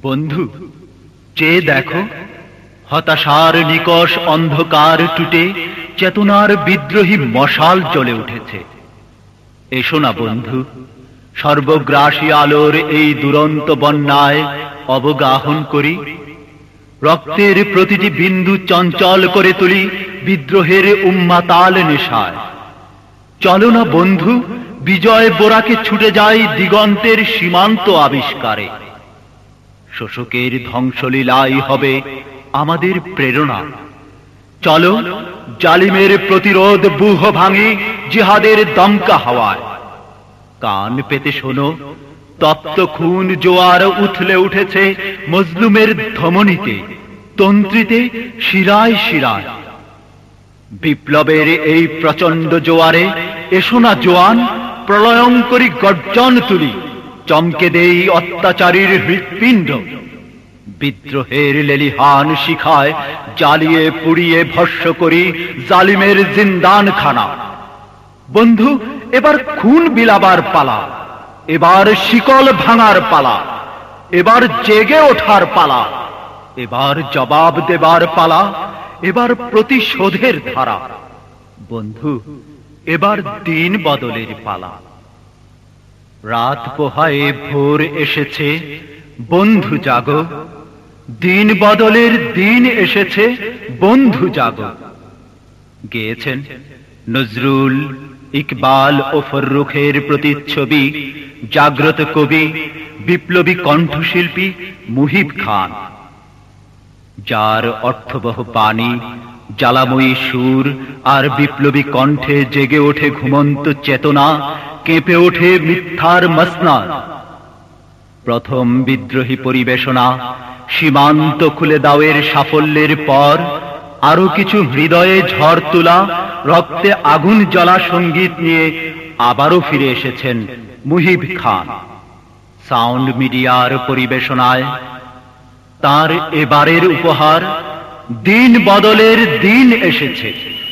বন্ধু চেয়ে দেখো, হতাশার নিকষ অন্ধকার টুটে চেতনার বিদ্রোহী মশাল জ্বলে উঠেছে। এসো না বন্ধু, সর্বগ্রাসী আলোর এই দুরন্ত বন্যায় অবগাহন করি। রক্তের প্রতিটি বিন্দু চঞ্চল করে তুলি বিদ্রোহের উম্মাতাল নেশায়। চলো না বন্ধু, বিজয় বোরাকে ছুটে যাই দিগন্তের সীমান্ত আবিষ্কারে। শোষকের ধ্বংসলীলাই হবে আমাদের প্রেরণা। চলো জালিমের প্রতিরোধ বুহ ভাঙি জিহাদের দমকা হাওয়ায়। কান পেতে শোনো, তপ্ত খুন জোয়ার উথলে উঠেছে মজলুমের ধমনীতে, তন্ত্রীতে শিরায় শিরায়। বিপ্লবের এই প্রচণ্ড জোয়ারে এসো না জোয়ান, প্রলয়ঙ্করী গর্জন তুলি। চমকে দেই অত্যাচারীর হৃৎপিণ্ড। বিদ্রোহের লেলিহান শিখায়, জ্বালিয়ে পুড়িয়ে ভস্য করি জালিমের জিন্দান খানা বন্ধু, এবার খুন বিলাবার পালা, এবার শিকল ভাঙার পালা, এবার জেগে ওঠার পালা, এবার জবাব দেবার পালা, এবার প্রতিশোধের ধারা। বন্ধু, এবার দিন বদলের পালা। রাত পোহায় ভোর এসেছে, বন্ধু জাগো। দিন বদলের দিন এসেছে, বন্ধু জাগো। গেয়েছেন নজরুল ইকবাল ও ফররুখের প্রতিচ্ছবি, জাগ্রত কবি, বিপ্লবী কণ্ঠশিল্পী মুহিব খান। যার অর্থবহ পানি জ্বালাময়ী সুর আর বিপ্লবী কণ্ঠে জেগে ওঠে ঘুমন্ত চেতনা, কেঁপে ওঠে মিথ্যার মসনা প্রথম বিদ্রোহী পরিবেশনা, সীমান্ত খুলে দাওয়ের সাফল্যের পর আরও কিছু হৃদয়ে ঝড় তোলা, রক্তে আগুন জ্বলা সংগীত নিয়ে আবারও ফিরে এসেছেন মুহিব খান। সাউন্ড মিডিয়ার পরিবেশনায় তার এবারের উপহার দিন বদলের দিন এসেছে।